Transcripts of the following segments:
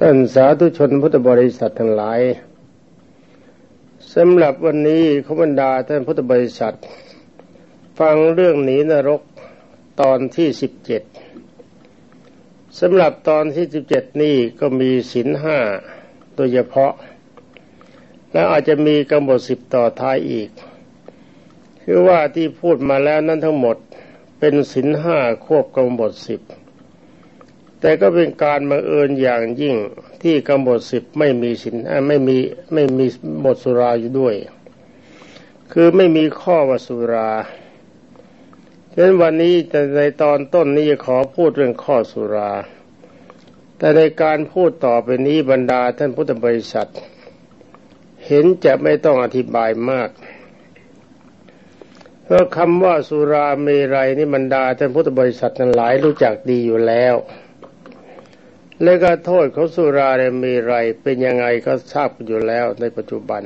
ท่านสาธุชนพุทธบริษัททั้งหลายสำหรับวันนี้ขบรรดาท่านพุทธบริษัท ฟังเรื่องหนีนรกตอนที่สิบเจ็ดสำหรับตอนที่สิบเจ็ดนี่ก็มีศินห้าโดยเฉพาะ แล้วอาจจะมีกำหนดสิบต่อท้ายอีก คือว่าที่พูดมาแล้วนั้นทั้งหมดเป็นศินห้าควบกำหนดสิบ แต่ก็เป็นการบังเอิญอย่างยิ่งที่กำหนดสิบไม่มีสินไม่มีไม่มีบทสุราอยู่ด้วย คือไม่มีข้อวสุราดังนั้นวันนี้แต่ในตอนต้นนี้ขอพูดเรื่องข้อสุรา แต่ในการพูดต่อไปนี้บรรดาท่านพุทธบริษัท เห็นจะไม่ต้องอธิบายมาก เพราะคำว่าสุราเมรัยนี่บรรดาท่านพุทธบริษัทนั้นหลายรู้จักดีอยู่แล้ว และก็โทษของสุราเนี่ยมีไรเป็นยังไงก็ทราบอยู่แล้วในปัจจุบัน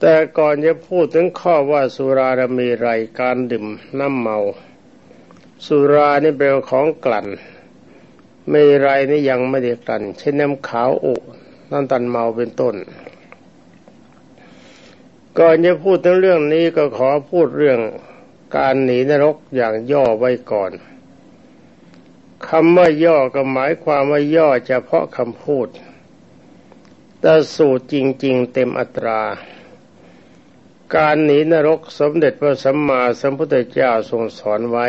แต่ก่อนจะพูดถึงข้อว่าสุราะมีไรการดื่มน้ำเมา สุรานี่เป็นของกลั่นมีไรนี่ยังไม่ได้กลั่นเช่นน้ำขาวอุน้ำตันเมาเป็นต้น ก่อนจะพูดถึงเรื่องนี้ก็ขอพูดเรื่องการหนีนรกอย่างย่อไว้ก่อน คำว่าย่อก็หมายความว่าย่อเฉพาะคำพูด แต่สูตรจริง ๆ เต็มอัตรา การหนีนรกสมเด็จพระสัมมาสัมพุทธเจ้าทรงสอนไว้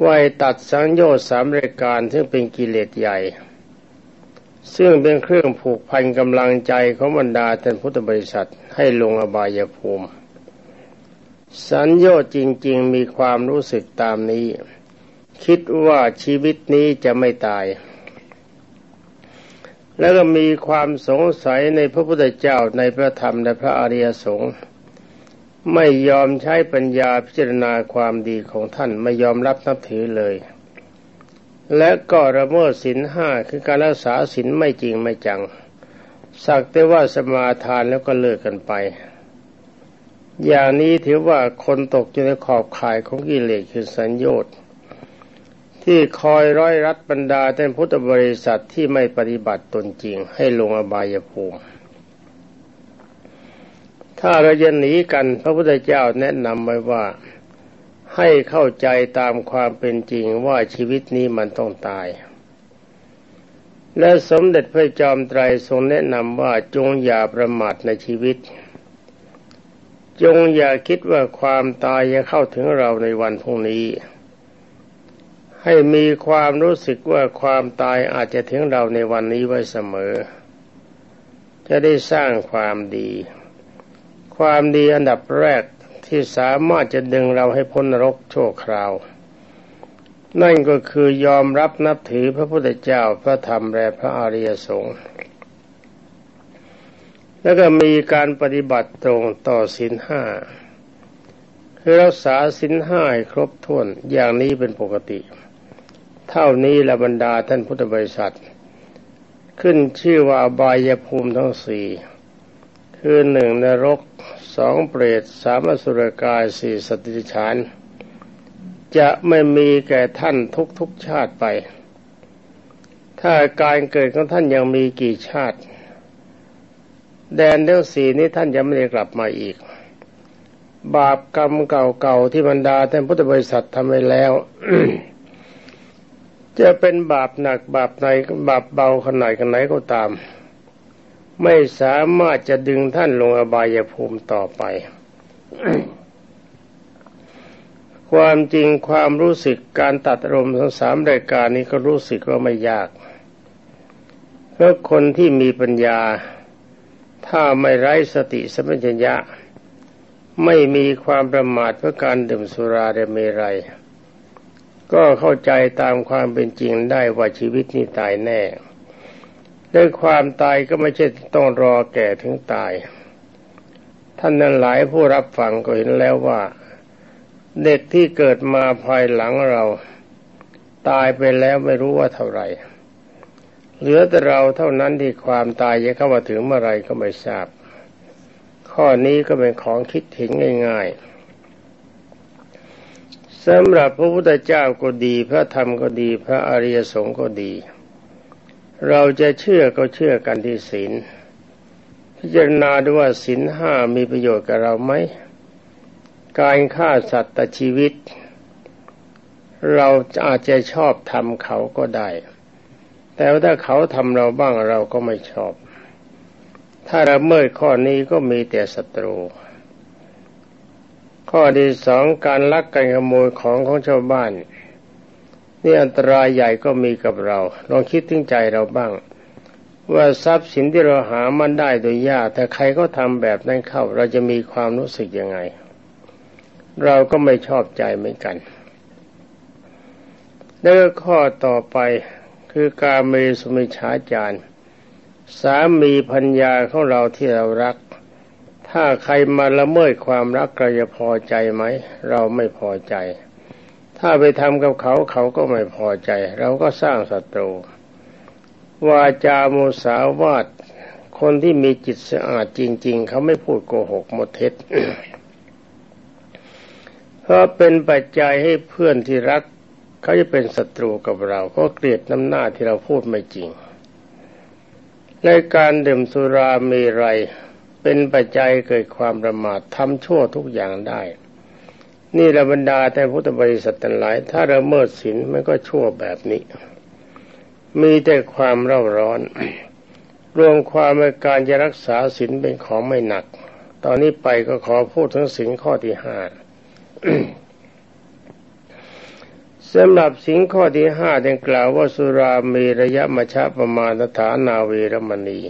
ไว้ตัดสังโยชน์สามรายการซึ่งเป็นกิเลสใหญ่ ซึ่งเป็นเครื่องผูกพันกำลังใจของบรรดาท่านพุทธบริษัทให้ลงอบายภูมิ สัญโยชน์จริง ๆ มีความรู้สึกตามนี้ คิดว่าชีวิตนี้จะไม่ตาย แล้วก็มีความสงสัยในพระพุทธเจ้าในพระธรรมในพระอริยสงฆ์ไม่ยอมใช้ปัญญาพิจารณาความดีของท่านไม่ยอมรับนับถือเลย และก็ระเมิดศีลห้าคือการรักษาศีลไม่จริงไม่จัง สักแต่ว่าสมาทานแล้วก็เลิกกันไป อย่างนี้ถือว่าคนตกอยู่ในขอบข่ายของกิเลสคือสัญญต์ ที่คอยร้อยรัดบรรดาท่านพุทธบริษัทที่ไม่ปฏิบัติตนจริงให้ลงอบายภูมิ ถ้าเราจะหนีกันพระพุทธเจ้าแนะนำไว้ว่าให้เข้าใจตามความเป็นจริงว่าชีวิตนี้มันต้องตาย และสมเด็จพระจอมไตรทรงแนะนำว่าจงอย่าประมาทในชีวิต จงอย่าคิดว่าความตายจะเข้าถึงเราในวันพรุ่งนี้ ให้มีความรู้สึกว่าความตายอาจจะถึงเราในวันนี้ไว้เสมอ จะได้สร้างความดี ความดีอันดับแรกที่สามารถจะดึงเราให้พ้นนรกชั่วคราว นั่นก็คือยอมรับนับถือพระพุทธเจ้าพระธรรมและพระอริยสงฆ์แล้วก็มีการปฏิบัติตรงต่อศีลห้าคือรักษาศีลห้าให้ครบถ้วนอย่างนี้เป็นปกติ เท่านี้ละบรรดาท่านพุทธบริษัท ขึ้นชื่อว่าบายภูมิทั้งสี่คือหนึ่งนรกสองเปรตสามสุรกายสี่สติฉาน จะไม่มีแก่ท่านทุกทุกชาติไป ถ้าการเกิดของท่านยังมีกี่ชาติ แดนเรื่องสี่นี้ท่านจะไม่ได้กลับมาอีก บาปกรรมเก่าๆที่บรรดาท่านพุทธบริษัททำไว้แล้ว จะเป็นบาปหนักบาปในบาปเบาขนาดไหนก็ตาม ไม่สามารถจะดึงท่านลงอบายภูมิต่อไป ความจริงความรู้สึกการตัดอารมทั้งสามรายการนี้ก็รู้สึกว่าไม่ยากเพราะคนที่มีปัญญา ถ้าไม่ไร้สติสัมปชัญญะ ไม่มีความประมาทเพื่อการดื่มสุราเรเมรัย ก็เข้าใจตามความเป็นจริงได้ว่าชีวิตนี้ตายแน่ด้วยความตายก็ไม่ใช่ต้องรอแก่ถึงตาย ท่านนั้นหลายผู้รับฟังก็เห็นแล้วว่า เด็กที่เกิดมาภายหลังเรา ตายไปแล้วไม่รู้ว่าเท่าไหร่เหลือแต่เราเท่านั้นที่ความตายจะเข้ามาถึงเมื่อไรก็ไม่ทราบ ข้อนี้ก็เป็นของคิดเห็นง่ายๆ สำหรับพระพุทธเจ้าก็ดี พระธรรมก็ดี พระอริยสงฆ์ก็ดี เราจะเชื่อก็เชื่อกันที่ศีล พิจารณาดูว่าศีลห้ามีประโยชน์กับเราไหม การฆ่าสัตว์ตัดชีวิต เราอาจจะชอบทำเขาก็ได้ แต่ว่าถ้าเขาทำเราบ้างเราก็ไม่ชอบ ถ้าเราเมิดข้อนี้ก็มีแต่ศัตรู ข้อที่สองการลักกันขโมยของของชาวบ้านนี่อันตรายใหญ่ก็มีกับเรา ลองคิดถึงใจเราบ้าง ว่าทรัพย์สินที่เราหามันได้โดยยากแต่ใครก็ทำแบบนั้นเข้า เราจะมีความรู้สึกยังไง เราก็ไม่ชอบใจเหมือนกัน แล้วข้อต่อไปคือการเมสุมิชาจารสามีพัญญาของเราที่เรารัก ถ้าใครมาละเมิดความรักเราจะพอใจไหม เราไม่พอใจ ถ้าไปทำกับเขาเขาก็ไม่พอใจ เราก็สร้างศัตรูวาจาโมสาวาดคนที่มีจิตสะอาดจริง ๆ เขาไม่พูดโกหกหมดเท็จเพราะเป็นปัจจัยให้เพื่อนที่รัก เขาจะเป็นศัตรูกับเราก็เกลียดน้ำหน้าที่เราพูดไม่จริง ในการดื่มสุรามีไร เป็นปัจจัยเกิดความประมาททำชั่วทุกอย่างได้ นี่ระบรรดาแต่พุทธบริษัททั้งหลาย ถ้าเราเมิดศีลมันก็ชั่วแบบนี้ มีแต่ความเร่าร้อน รวมความในการจะรักษาศีลเป็นของไม่หนัก ตอนนี้ไปก็ขอพูดถึงศีลข้อที่ห้าสำหรับสิ่งข้อที่ห้าดังกล่าวว่าสุรามีระยะมชะประมาณฐานาเวรมณี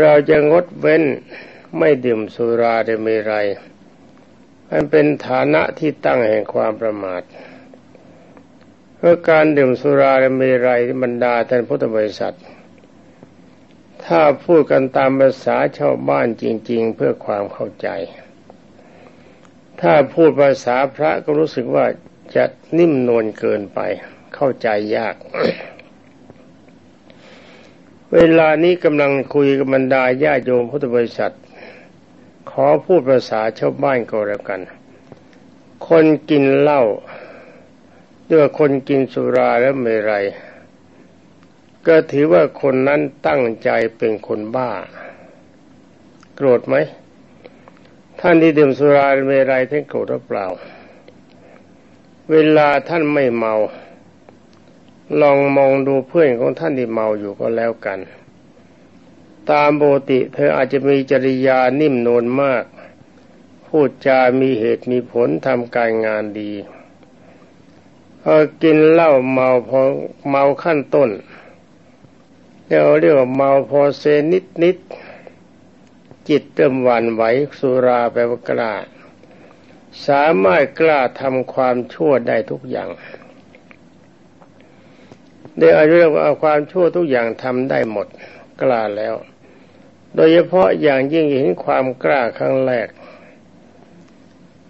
เราจะงดเว้นไม่ดื่มสุราได้ไม่ไรมันเป็นฐานะที่ตั้งแห่งความประมาทเพื่อการดื่มสุราและมีไรบรรดาท่านพุทธบริษัท ถ้าพูดกันตามภาษาชาวบ้านจริง ๆ เพื่อความเข้าใจ ถ้าพูดภาษาพระก็รู้สึกว่าจะนิ่มนวลเกินไป เข้าใจยาก เวลานี้กำลังคุยกับบรรดาญาโยมพุทธบริษัท ขอพูดภาษาชาวบ้านก็แล้วกัน คนกินเหล้าด้วยคนกินสุราแล้วไม่ไรก็ถือว่าคนนั้นตั้งใจเป็นคนบ้า โกรธไหม ท่านที่ดื่มสุราไม่ไรท่านโกรธหรือเปล่า เวลาท่านไม่เมา ลองมองดูเพื่อนของท่านที่เมาอยู่ก็แล้วกัน ตามปกติเธออาจจะมีจริยานิ่มนวลมาก พูดจามีเหตุมีผลทำการงานดีพอกินเหล้าเมาพอเมาขั้นต้นเรียกเรียกว่าเมาพอเซนิดนิดจิตเริ่มหวั่นไหวสุราแปลว่ากล้า สามารถกล้าทำความชั่วได้ทุกอย่าง ได้อาจเรียกว่าความชั่วทุกอย่างทำได้หมดกล้าแล้ว โดยเฉพาะอย่างยิ่งเห็นความกล้าครั้งแรก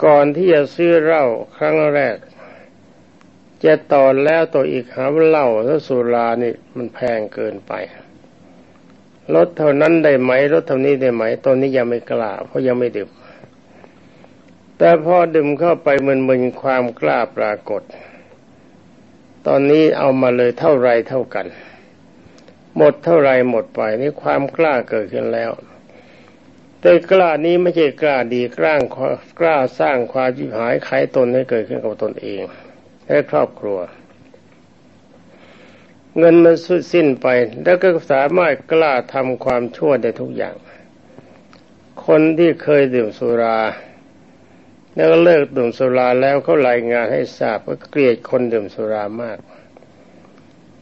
ก่อนที่จะซื้อเหล้าครั้งแรก จะต่อแล้วต่ออีกหาเหล้าแล้วสุรานี่มันแพงเกินไปลดเท่านั้นได้ไหมลดเท่านี้ได้ไหมตอนนี้ยังไม่กล้า เพราะยังไม่ดื่มแต่พอดื่มเข้าไปมึนๆความกล้าปรากฏ ตอนนี้เอามาเลยเท่าไรเท่ากัน หมดเท่าไรหมดไปนี่ความกล้าเกิดขึ้นแล้วแต่กล้านี้ไม่ใช่กล้าดีกล้ากล้าสร้างความจิบหายไขตนให้เกิดขึ้นกับตนเองและครอบครัว เงินมันสุดสิ้นไปแล้วก็สามารถกล้าทำความชั่วได้ทุกอย่าง คนที่เคยดื่มสุรา แล้วเลิกดื่มสุราแล้วเขารายงานให้ทราบว่าเกลียดคนดื่มสุรามาก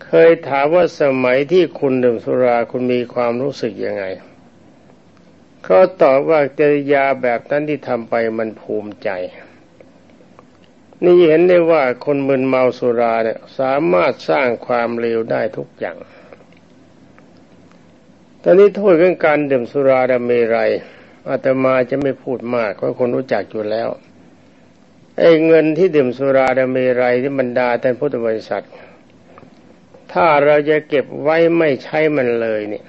เคยถามว่าสมัยที่คุณดื่มสุราคุณมีความรู้สึกยังไงเขาตอบว่าจริยาแบบนั้นที่ทำไปมันภูมิใจ นี่เห็นได้ว่าคนมึนเมาสุราเนี่ยสามารถสร้างความเลวได้ทุกอย่างตอนนี้โทษเรื่องการดื่มสุราดเมรัย อาตมาจะไม่พูดมากเพราะคนรู้จักอยู่แล้วไอ้เงินที่ดื่มสุราดเมรัยที่บรรดาแต่พุทธบริษัท ถ้าเราจะเก็บไว้ไม่ใช้มันเลยเนี่ย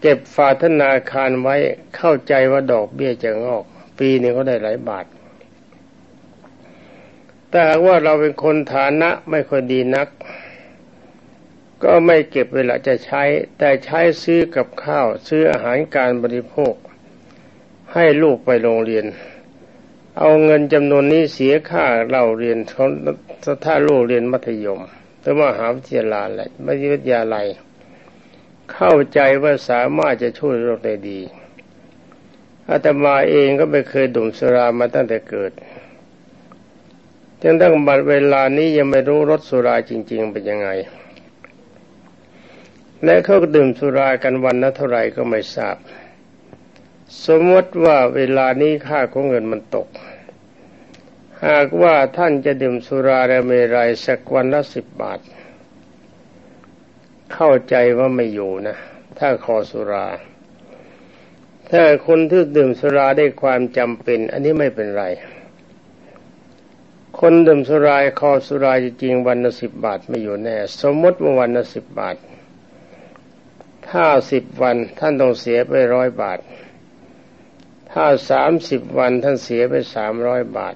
เก็บฝาธนาคารไว้เข้าใจว่าดอกเบี้ยจะงอก ปีนึงเขาได้หลายบาท แต่ว่าเราเป็นคนฐานะไม่ค่อยดีนัก ก็ไม่เก็บเวลาจะใช้ แต่ใช้ซื้อกับข้าว ซื้ออาหารการบริโภค ให้ลูกไปโรงเรียน เอาเงินจำนวนนี้เสียค่าเราเรียนเขาถ้าลูกเรียนมัธยมหรือมหาวิทยาลัยวิทยาลัย เข้าใจว่าสามารถจะช่วยโลกได้ดีอาตมาเองก็ไม่เคยดื่มสุรามาตั้งแต่เกิดจนตั้งบัดเวลานี้ยังไม่รู้รสสุราจริง ๆ เป็นยังไง และเขาดื่มสุรากันวันละเท่าไหร่ก็ไม่ทราบ สมมติว่าเวลานี้ค่าของเงินมันตก หากว่าท่านจะดื่มสุราและเมรัยสักวันละสิบบาท เข้าใจว่าไม่อยู่นะ ถ้าคอสุรา ถ้าคนที่ดื่มสุราได้ความจำเป็น อันนี้ไม่เป็นไร คนดื่มสุราคอสุราจริงวันละสิบบาทไม่อยู่แน่ สมมติว่าวันละสิบบาท ถ้าสิบวันท่านต้องเสียไปร้อยบาท ถ้าสามสิบวันท่านเสียไปสามร้อยบาท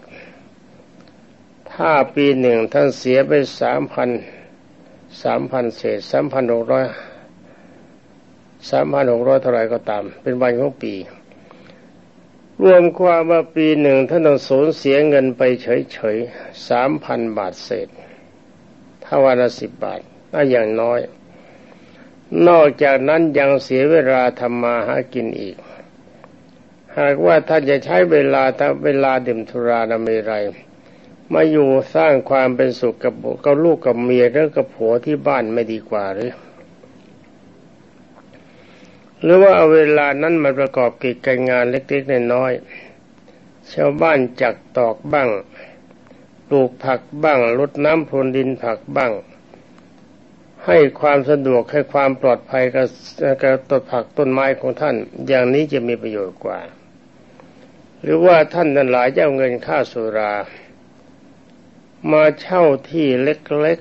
ถ้าปีหนึ่งท่านเสียไปสามพันสามพันเศษสามพันหกร้อยสามพันหกร้อยเท่าไรก็ตาม เป็นวันของปี รวมความว่าปีหนึ่งท่านต้องสูญเสียเงินไปเฉยๆสามพันบาทเศษ ถ้าวันละสิบบาทน่าอย่างน้อย นอกจากนั้นยังเสียเวลาทำมาหากินอีก หากว่าท่านจะใช้เวลาถ้าเวลาดื่มทุรานาเมรัยมาอยู่สร้างความเป็นสุขกับกับลูกกับเมียหรือกับผัวที่บ้านไม่ดีกว่าหรือ หรือว่าเอาเวลานั้นมาประกอบกิจการงานเล็กๆน้อยๆชาวบ้านจักตอกบ้าง ปลูกผักบ้างลดน้ำพรวนดินผักบ้าง ให้ความสะดวกให้ความปลอดภัยกับกับต้นผักต้นไม้ของท่าน อย่างนี้จะมีประโยชน์กว่า หรือว่าท่านนั้นหลายเจ้าเงินค่าสุรา มาเช่าที่เล็ก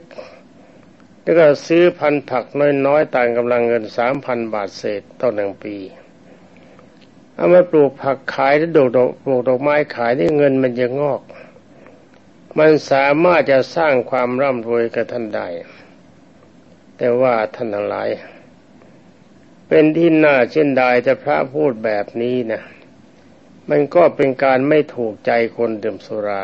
ๆแล้วก็ซื้อพันผักน้อยๆต่างกำลังเงินสามพันบาทเศษต่อหนึ่งปีเอามาปลูกผักขายแล้วดอกดอกปลูกดอกไม้ขายได้เงินมันจะงอก มันสามารถจะสร้างความร่ำรวยกับท่านได้ แต่ว่าท่านทั้งหลาย เป็นที่น่าเช่นใดแต่พระพูดแบบนี้นะมันก็เป็นการไม่ถูกใจคนดื่มสุรา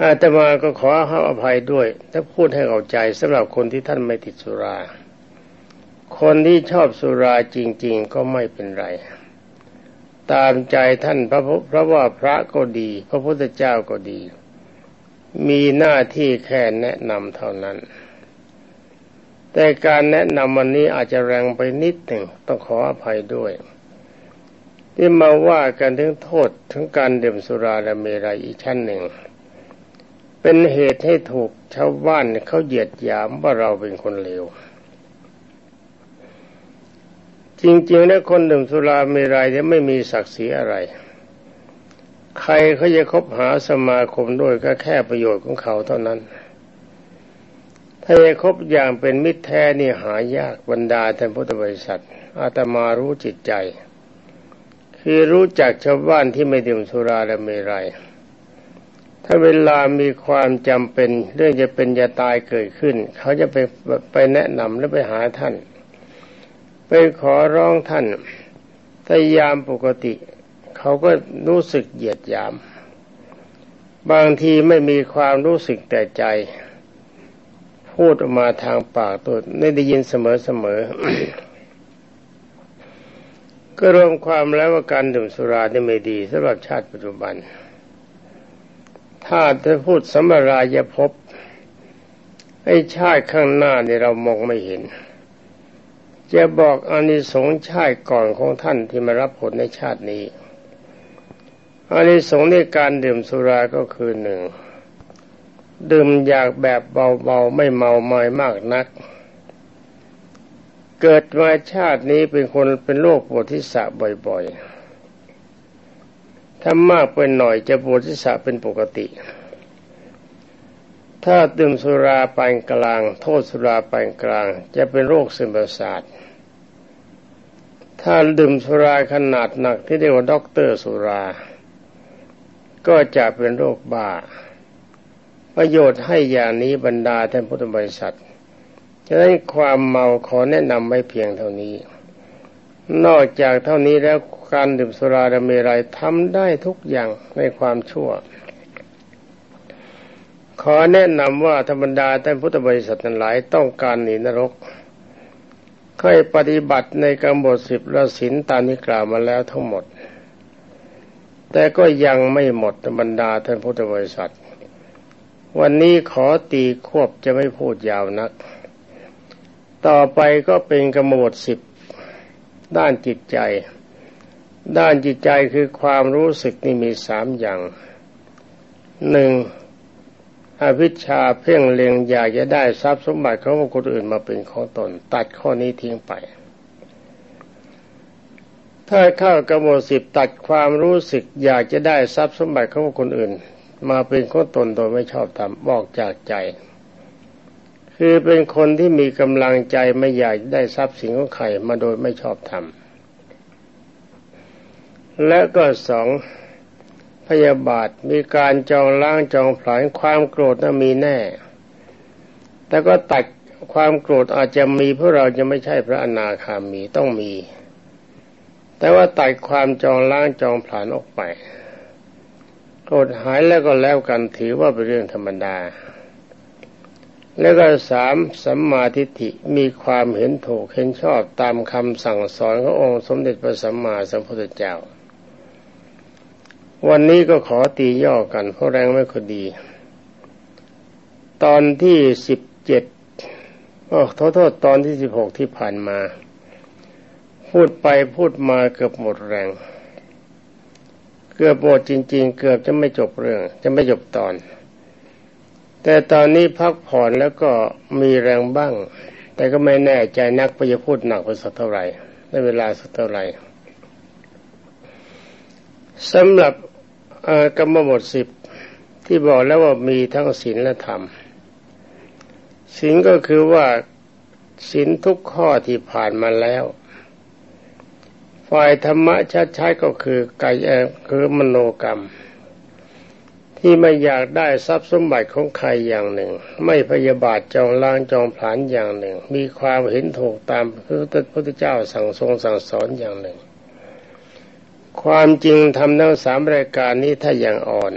อาตมาก็ขอให้อภัยด้วย ถ้าพูดให้เข้าใจสำหรับคนที่ท่านไม่ติดสุรา คนที่ชอบสุราจริง ๆ ก็ไม่เป็นไร ตามใจท่านพระเพราะว่าพระก็ดี พระพุทธเจ้าก็ดี มีหน้าที่แค่แนะนำเท่านั้น แต่การแนะนำวันนี้อาจจะแรงไปนิดหนึ่งต้องขออภัยด้วย ที่มาว่ากันถึงโทษถึงการดื่มสุราและเมรัยอีกชั้นหนึ่ง เป็นเหตุให้ถูกชาวบ้านเขาเหยียดหยามว่าเราเป็นคนเลวจริงๆแล้วคนดื่มสุราเมรัยจะไม่มีศักดิ์ศรีอะไร ใครเขาจะคบหาสมาคมด้วยก็แค่ประโยชน์ของเขาเท่านั้น ถ้าจะคบอย่างเป็นมิตรแท้นี่หายากบรรดาท่านพุทธบริษัทอาตมารู้จิตใจ คือรู้จักชาวบ้านที่ไม่ดื่มสุราและเมรัยถ้าเวลามีความจำเป็นเรื่องจะเป็นจะตายเกิดขึ้น เขาจะไปไปแนะนำและไปหาท่าน ไปขอร้องท่านถ้ายามปกติ เขาก็รู้สึกเหยียดหยาม บางทีไม่มีความรู้สึกแต่ใจ พูดออกมาทางปากตัวไม่ได้ยินเสมอเสมอก็รวมความแล้วว่าการดื่มสุรานี่ไม่ดีสำหรับชาติปัจจุบัน ถ้าจะพูดสมรายภพไอ้ชาติข้างหน้านี่เรามองไม่เห็น จะบอกอานิสงส์ชาติก่อนของท่านที่มารับผลในชาตินี้ อานิสงส์ในการดื่มสุราก็คือหนึ่งดื่มอยากแบบเบาๆไม่เมาไม้มากนัก เกิดมาชาตินี้เป็นคนเป็นโรคปวดทิศะบ่อยๆ ถ้ามากเป็นหน่อยจะปวดศีรษะเป็นปกติ ถ้าดื่มสุราปานกลาง โทษสุราปานกลาง จะเป็นโรคซึมประสาทถ้าดื่มสุราขนาดหนักที่เรียกว่าด็อกเตอร์สุรา ก็จะเป็นโรคบ้า ประโยชน์ให้อย่างนี้บรรดาท่านพุทธบริษัทฉะนั้นความเมาขอแนะนำไว้เพียงเท่านี้ นอกจากเท่านี้แล้วการดื่มสุราดเมรัยทำได้ทุกอย่างในความชั่ว ขอแนะนำว่าธรรมดาท่านพุทธบริษัททั้งหลายต้องการหนีนรกค่อยปฏิบัติในกำหนดสิบละสินตามที่กล่าวมาแล้วทั้งหมด แต่ก็ยังไม่หมดบรรดาท่านพุทธบริษัท วันนี้ขอตีควบจะไม่พูดยาวนัก ต่อไปก็เป็นกำหนดสิบด้านจิตใจ ด้านจิตใจคือความรู้สึกนี่มีสามอย่างหนึ่งอวิชชาเพ่งเล็งอยากจะได้ทรัพย์สมบัติของคนอื่นมาเป็นของตน ตัดข้อนี้ทิ้งไป ถ้าเข้ากระโมสิบตัดความรู้สึกอยากจะได้ทรัพย์สมบัติของคนอื่น มาเป็นของตนโดยไม่ชอบทำบอกจากใจ คือเป็นคนที่มีกำลังใจไม่อยากได้ทรัพย์สินของใครมาโดยไม่ชอบทำและก็สองพยาบาทมีการจองล้างจองผลาญความโกรธนั้นมีแน่ แต่ก็ตัดความโกรธอาจจะมีเพราะเราจะไม่ใช่พระอนาคามีต้องมี แต่ว่าตัดความจองล้างจองผลาญออกไปโกรธหายแล้วก็แล้วกันถือว่าเป็นเรื่องธรรมดา แล้วก็สามสัมมาทิฏฐิมีความเห็นถูกเห็นชอบตามคำสั่งสอนขององค์สมเด็จพระสัมมาสัมพุทธเจ้า วันนี้ก็ขอตีย่อกันเพราะแรงไม่ค่อยดี ตอนที่สิบเจ็ดโอ้โทษโทษตอนที่สิบหกที่ผ่านมา พูดไปพูดมาเกือบหมดแรง เกือบหมดจริง ๆ เกือบจะไม่จบเรื่อง จะไม่จบตอน แต่ตอนนี้พักผ่อนแล้วก็มีแรงบ้าง แต่ก็ไม่แน่ใจนักไปจะพูดหนักไปสักเท่าไหร่ในเวลาสักเท่าไหร่สำหรับกรรมบทสิบที่บอกแล้วว่ามีทั้งศีลและธรรมศีลก็คือว่าศีลทุกข้อที่ผ่านมาแล้ว ฝ่ายธรรมะชัดๆก็คือกายคือมโนกรรม ที่ไม่อยากได้ทรัพย์สมบัติของใครอย่างหนึ่ง ไม่พยาบาทจองล้างจองผลานอย่างหนึ่ง มีความเห็นถูกตามพระพุทธเจ้าสั่งทรงสั่งสอนอย่างหนึ่ง ความจริงทำทั้งสามรายการนี้ถ้าอย่างอ่อน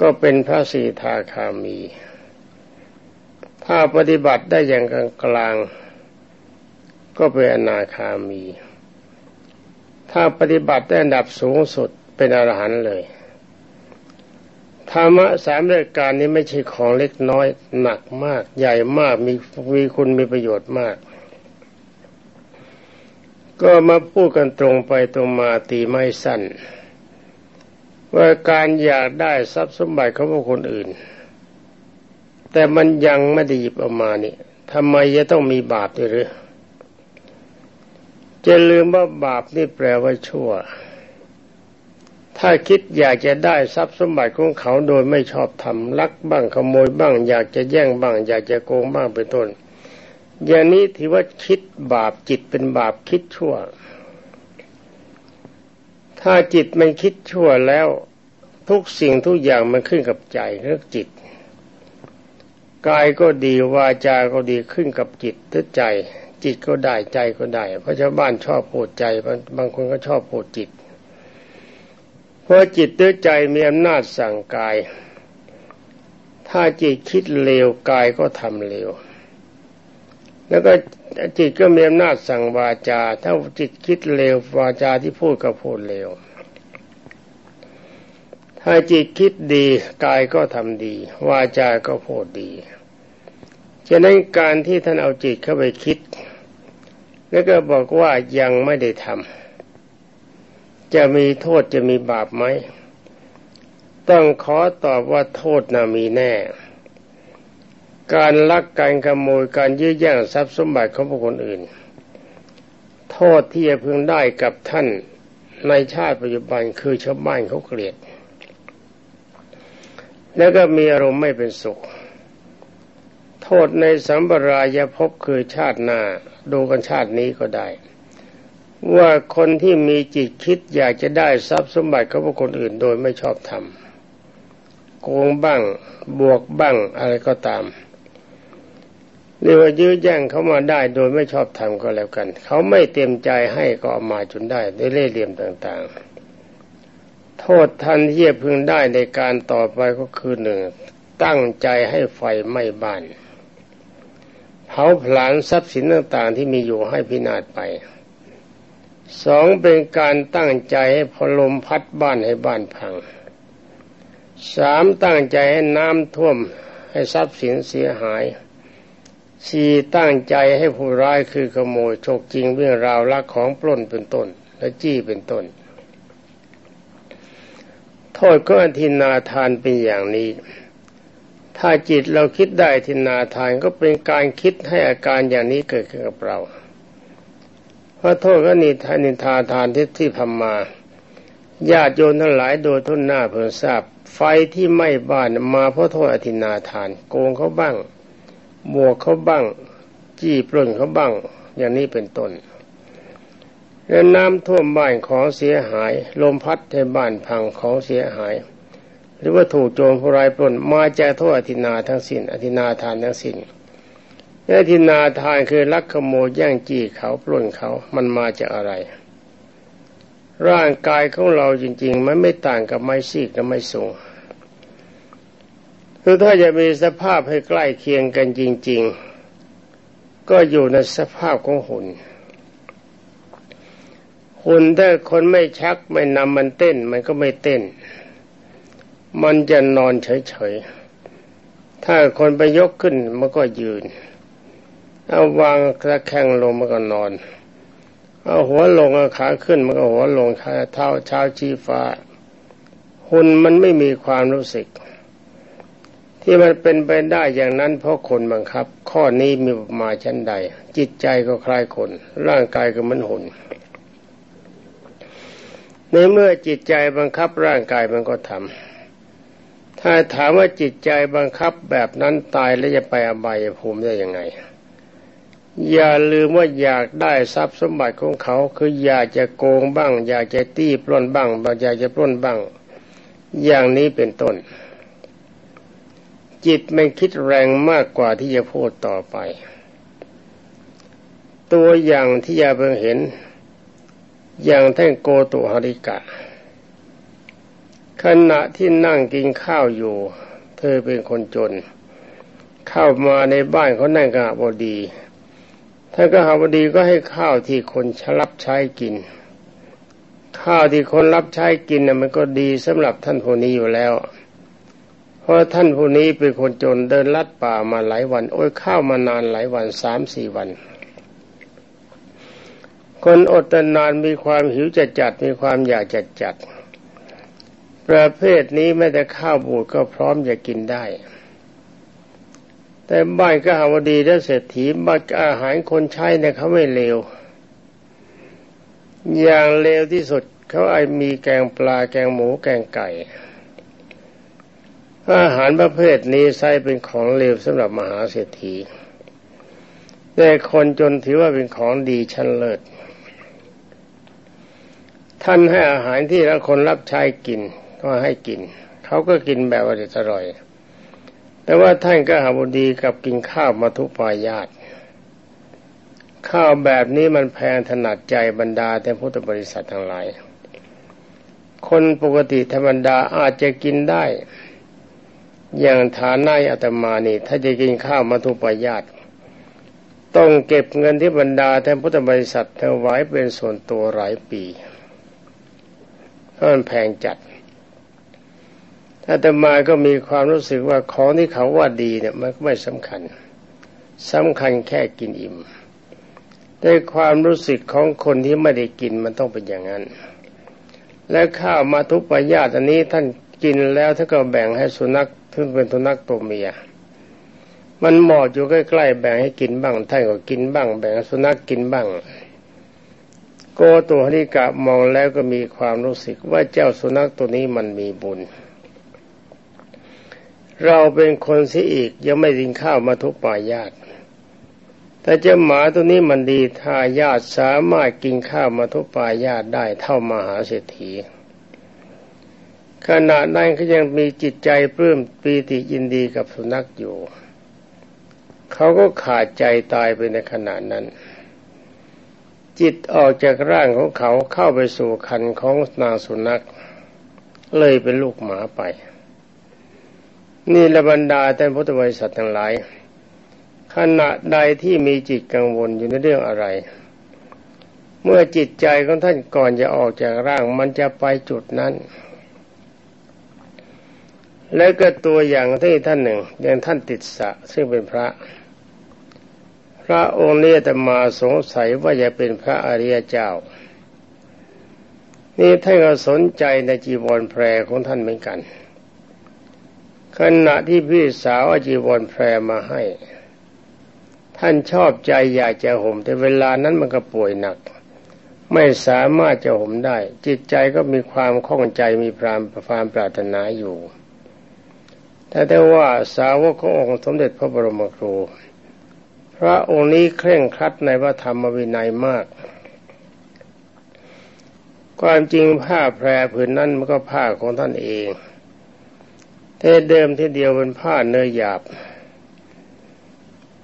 ก็เป็นพระสีทาคามี ถ้าปฏิบัติได้อย่างกลางกลาง ก็เป็นอนาคามี ถ้าปฏิบัติได้อันดับสูงสุดเป็นอรหันต์เลยธรรมะสามรายการนี้ไม่ใช่ของเล็กน้อยหนักมาก ใหญ่มากมีมีคุณมีประโยชน์มาก ก็มาพูดกันตรงไปตรงมาตีไม่สั้น ว่าการอยากได้ทรัพย์สมบัติของคนอื่น แต่มันยังไม่ได้หยิบออกมานี่ทำไมจะต้องมีบาปด้วยหรือ จะลืมว่าบาปนี่แปลว่าชั่ว ถ้าคิดอยากจะได้ทรัพย์สมบัติของเขาโดยไม่ชอบทำลักบ้างขโมยบ้าง อยากจะแย่งบ้าง อยากจะโกงบ้างเป็นต้น อย่างนี้ถือว่าคิดบาปจิตเป็นบาปคิดชั่ว ถ้าจิตมันคิดชั่วแล้วทุกสิ่งทุกอย่างมันขึ้นกับใจเรื่องจิตกายก็ดีวาจาก็ดีขึ้นกับจิตถ้าใจ จิตก็ได้ใจก็ได้ เพราะชาวบ้านชอบพูดใจบางคนก็ชอบพูดจิต เพราะจิตด้วยใจมีอำนาจสั่งกาย ถ้าจิตคิดเลวกายก็ทำเลวแล้วก็จิตก็มีอำนาจสั่งวาจา ถ้าจิตคิดเลววาจาที่พูดก็พูดเลวถ้าจิตคิดดีกายก็ทำดี วาจาก็พูดดี ฉะนั้นการที่ท่านเอาจิตเข้าไปคิด แล้วก็บอกว่ายังไม่ได้ทำจะมีโทษจะมีบาปไหมต้องขอตอบว่าโทษน่ะมีแน่ การลักการขโมยการยื้อแย่งทรัพย์สมบัติของบุคคลอื่น โทษที่จะพึงได้กับท่านในชาติปัจจุบันคือชาวบ้านเขาเกลียด แล้วก็มีอารมณ์ไม่เป็นสุข โทษในสัมปรายภพคือชาติหน้า ดูกันชาตินี้ก็ได้ ว่าคนที่มีจิตคิดอยากจะได้ทรัพย์สมบัติของบุคคลอื่นโดยไม่ชอบทำโกงบ้าง บวกบ้างอะไรก็ตามเรียกว่ายื้อแย่งเขามาได้โดยไม่ชอบทำก็แล้วกัน เขาไม่เต็มใจให้ก็อมาจนได้ด้วยเล่ห์เหลี่ยมต่าง ๆ โทษทันที่จะพึงได้ในการต่อไปก็คือหนึ่งตั้งใจให้ไฟไหม้บ้าน ผาผลาญทรัพย์สินต่างๆ ที่มีอยู่ให้พินาศไปสองเป็นการตั้งใจให้พลมพัดบ้านให้บ้านพังสามตั้งใจให้น้ำท่วมให้ทรัพย์สินเสียหายสี่ตั้งใจให้ผู้ร้ายคือขโมยโชคจริงเรื่องราวลักของปล้นเป็นต้น และจี้เป็นต้น โทษก็อธินาทานเป็นอย่างนี้ ถ้าจิตเราคิดได้ทินาทานก็เป็นการคิดให้อาการอย่างนี้เกิดขึ้นกับเราเพราะโทษก็นิทานิทาทานที่ที่ทำมาญาติโยนทั้งหลายโดยทุนหน้าเพิ่งทราบ ไฟที่ไหม้บ้านมาเพราะโทษอธินาทาน โกงเขาบ้างบวกเขาบ้าง จี้ปล้นเขาบ้าง อย่างนี้เป็นต้นแล้วน้ำท่วมบ้านของเสียหาย ลมพัดให้บ้านพังของเสียหาย หรือว่าถูกโจรผู้ร้ายปล้นมาจากโทษอธินาทั้งสิน้นอธินาทานทั้งสิน้นอธินาทานคือลักขโมยแย่งจี้เขาปล้นเขามันมาจากอะไร ร่างกายของเราจริง ๆ มันไม่ต่างกับไม้ซีกและไม้สูงคือถ้าจะมีสภาพให้ใกล้เคียงกันจริง ๆ ก็อยู่ในสภาพของหุ่นหุ่นถ้าคนไม่ชักไม่นำมันเต้น มันก็ไม่เต้น มันจะนอนเฉยๆ ถ้าคนไปยกขึ้นมันก็ยืน เอาวางตะแคงลงมันก็นอน เอาหัวลงเอาขาขึ้นมันก็หัวลงขาเท้าเช้าชี้ฟ้า หุ่นมันไม่มีความรู้สึก ที่มันเป็นไปได้อย่างนั้นเพราะคนบังคับ ข้อนี้มีมาชั้นใด จิตใจก็คล้ายคน ร่างกายก็มือนหุ่นในเมื่อจิตใจบังคับร่างกายมันก็ทำ ถ้าถามว่าจิตใจบังคับแบบนั้นตายแล้วจะไปอบายภูมิได้ยังไง อย่าลืมว่าอยากได้ทรัพย์สมบัติของเขา คืออยากจะโกงบ้าง อยากจะตีปล้นบ้างอยากจะปล้นบ้าง อย่างนี้เป็นต้น จิตมันคิดแรงมากกว่าที่จะพูดต่อไป ตัวอย่างที่ยาเพิ่งเห็น อย่างท่านโกตุหริกะ ขณะที่นั่งกินข้าวอยู่ เธอเป็นคนจน เข้ามาในบ้านเขานั่งกหบดีท่านกหบดีก็ให้ข้าวที่คนชรับใช้กิน ข้าวที่คนรับใช้กินน่ะมันก็ดีสำหรับท่านผู้นี้อยู่แล้ว เพราะท่านผู้นี้เป็นคนจนเดินลัดป่ามาหลายวัน โอ้ยข้าวมานานหลายวันสามสี่วัน คนอดนานมีความหิวจัดจัดมีความอยากจัดจัด ประเภทนี้ไม่แต่ข้าวบูดก็พร้อมจะกินได้ แต่บ้านก็หาวดีและเศรษฐีบัตอาหารคนใช้เนี่ยเขาไม่เลว อย่างเลวที่สุดเขาไอมีแกงปลาแกงหมูแกงไก่ อาหารประเภทนี้ใช้เป็นของเลวสำหรับมหาเศรษฐี แต่คนจนถือว่าเป็นของดีชั้นเลิศท่านให้อาหารที่ละคนรับใช้กิน ก็ให้กิน เขาก็กินแบบอร่อย แต่ว่าท่านก็หาบุดีกับกินข้าวมาทุปายาตข้าวแบบนี้มันแพงถนัดใจบรรดาแต่พุทธบริษัททั้งหลาย คนปกติธรรมดาอาจจะกินได้ อย่างฐานนายอาตมานี่ ถ้าจะกินข้าวมาทุปายาตต้องเก็บเงินที่บรรดาแทนพุทธบริษัทถวายเป็นส่วนตัวหลายปีเพราะมันแพงจัด อาตมาก็มีความรู้สึกว่าของที่เขาว่าดีเนี่ยมันไม่สำคัญสำคัญแค่กินอิ่มแต่ความรู้สึกของคนที่ไม่ได้กินมันต้องเป็นอย่างนั้น และข้าวมาทุปายาตอันนี้ท่านกินแล้วท่านก็แบ่งให้สุนัขซึ่งเป็นสุนัขตัวเมียมันหมอดอยู่ใกล้ๆแบ่งให้กินบ้างท่านก็กินบ้าง แบ่งสุนัขกกินบ้างโกตัวฮริกะมองแล้วก็มีความรู้สึกว่าเจ้าสุนัขตัวนี้มันมีบุญ เราเป็นคนเสียอีกยังไม่กินข้าวมาทุกป่ายาตแต่เจ้าหมาตัวนี้มันดีทายาทสามารถกินข้าวมาทุกป่ายาตได้เท่ามหาเศรษฐีขณะนั้นก็ยังมีจิตใจปลื้มปีติยินดีกับสุนัขอยู่ เขาก็ขาดใจตายไปในขณะนั้น จิตออกจากร่างของเขาเข้าไปสู่คันของนางสุนัข เลยเป็นลูกหมาไป นี่ละบรรดาท่านพุทธบริษัททั้งหลาย ขณะใดที่มีจิตกังวลอยู่ในเรื่องอะไร เมื่อจิตใจของท่านก่อนจะออกจากร่างมันจะไปจุดนั้น แล้วก็ตัวอย่างที่ท่านหนึ่งอย่างท่านติดสะซึ่งเป็นพระ พระองค์นี้แต่มาสงสัยว่าจะเป็นพระอริยเจ้า นี่ท่านก็สนใจในจีวรแพรของท่านเหมือนกัน ขณะที่พี่สาวอาจีวรแพรมาให้ ท่านชอบใจอยากจะห่ม แต่เวลานั้นมันก็ป่วยหนัก ไม่สามารถจะห่มได้ จิตใจก็มีความข้องใจมีพรามความปรารถนาอยู่แต่ได้ว่าสาวกขององค์สมเด็จพระบรมครู พระองค์นี้เคร่งครัดในพระธรรมวินัยมากความจริงผ้าแพรผืนนั้นมันก็ผ้าของท่านเอง เดิมที่เดียวเป็นผ้าเนื้อหยาบ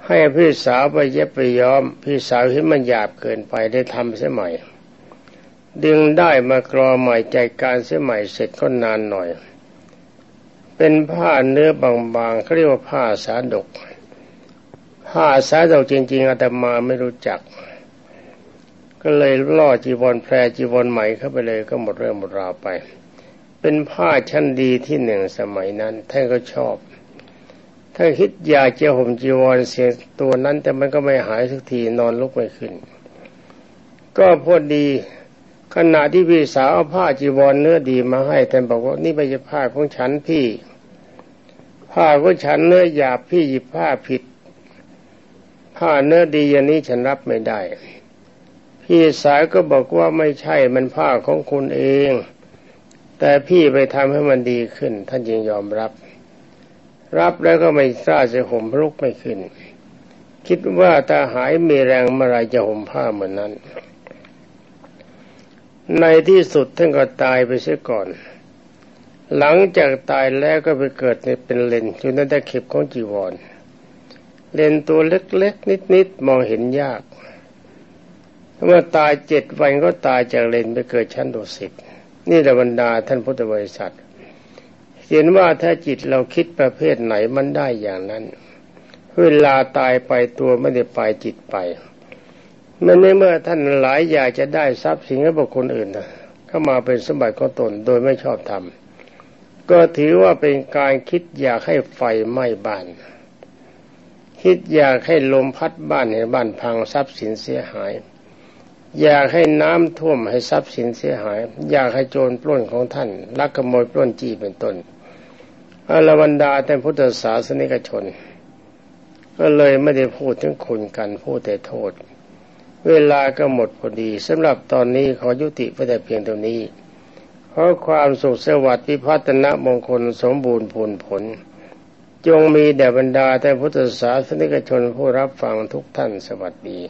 ให้พี่สาวไปเย็บไปย้อม พี่สาวเห็นมันหยาบเกินไปได้ทำเสียใหม่ ดึงได้มากรอใหม่ใจการเสียใหม่เสร็จก็นานหน่อย เป็นผ้าเนื้อบางๆเขาเรียกว่าผ้าสาดก ผ้าสาดกจริง ๆอาตมาไม่รู้จัก ก็เลยล่อจีวรแพรจีวรใหม่เข้าไปเลยก็หมดเรื่องหมดราวไป เป็นผ้าชั้นดีที่หนึ่งสมัยนั้นท่านก็ชอบถ้าคิดอยากจะห่มจีวรเสียตัวนั้น แต่มันก็ไม่หายสักทีนอนลุกไม่ขึ้น ก็พอดีขณะที่พี่สาวเอาผ้าจีวรเนื้อดีมาให้ท่านบอกว่านี่ไม่ใช่ผ้าของฉันพี่ ผ้าของฉันเนื้อหยาบพี่หยิบผ้าผิด ผ้าเนื้อดีอย่างนี้ฉันรับไม่ได้ พี่สายก็บอกว่าไม่ใช่มันผ้าของคุณเอง แต่พี่ไปทำให้มันดีขึ้น ท่านจึงยอมรับ รับแล้วก็ไม่กล้าจะห่มลุกไม่ขึ้น คิดว่าถ้าหายมีแรงเมื่อไรจะห่มผ้าเหมือนนั้น ในที่สุดท่านก็ตายไปเสียก่อน หลังจากตายแล้วก็ไปเกิดเป็นเลนอยู่ในตะเข็บของจีวร เลนตัวเล็กๆ นิดๆ มองเห็นยากเมื่อตายเจ็ดวันก็ตายจากเลนไปเกิดชั้นดุสิต นี่แหละบรรดาท่านพุทธบริษัทเห็นว่าถ้าจิตเราคิดประเภทไหนมันได้อย่างนั้น เวลาตายไปตัวไม่ได้ไปจิตไป มันในเมื่อท่านหลายอยากจะได้ทรัพย์สินของบุคคลอื่นนะเข้ามาเป็นสมบัติของตนโดยไม่ชอบทำก็ถือว่าเป็นการคิดอยากให้ไฟไหม้บ้าน คิดอยากให้ลมพัดบ้านให้บ้านพังทรัพย์สินเสียหาย อยากให้น้ำท่วมให้ทรัพย์สินเสียหาย อยากให้โจรปล้นของท่านลักขโมยปล้นจี้เป็นต้นอรบรรดาแต่พุทธศาสนิกชน ก็เลยไม่ได้พูดถึงคุณกันพูดแต่โทษ เวลาก็หมดพอดีสำหรับตอนนี้ขอยุติไว้แต่เพียงเท่านี้ขอความสุขสวัสดิ์พิพัฒนมงคลสมบูรณ์ผลผล จงมีแด่บรรดาแต่พุทธศาสนิกชนผู้รับฟังทุกท่านสวัสดี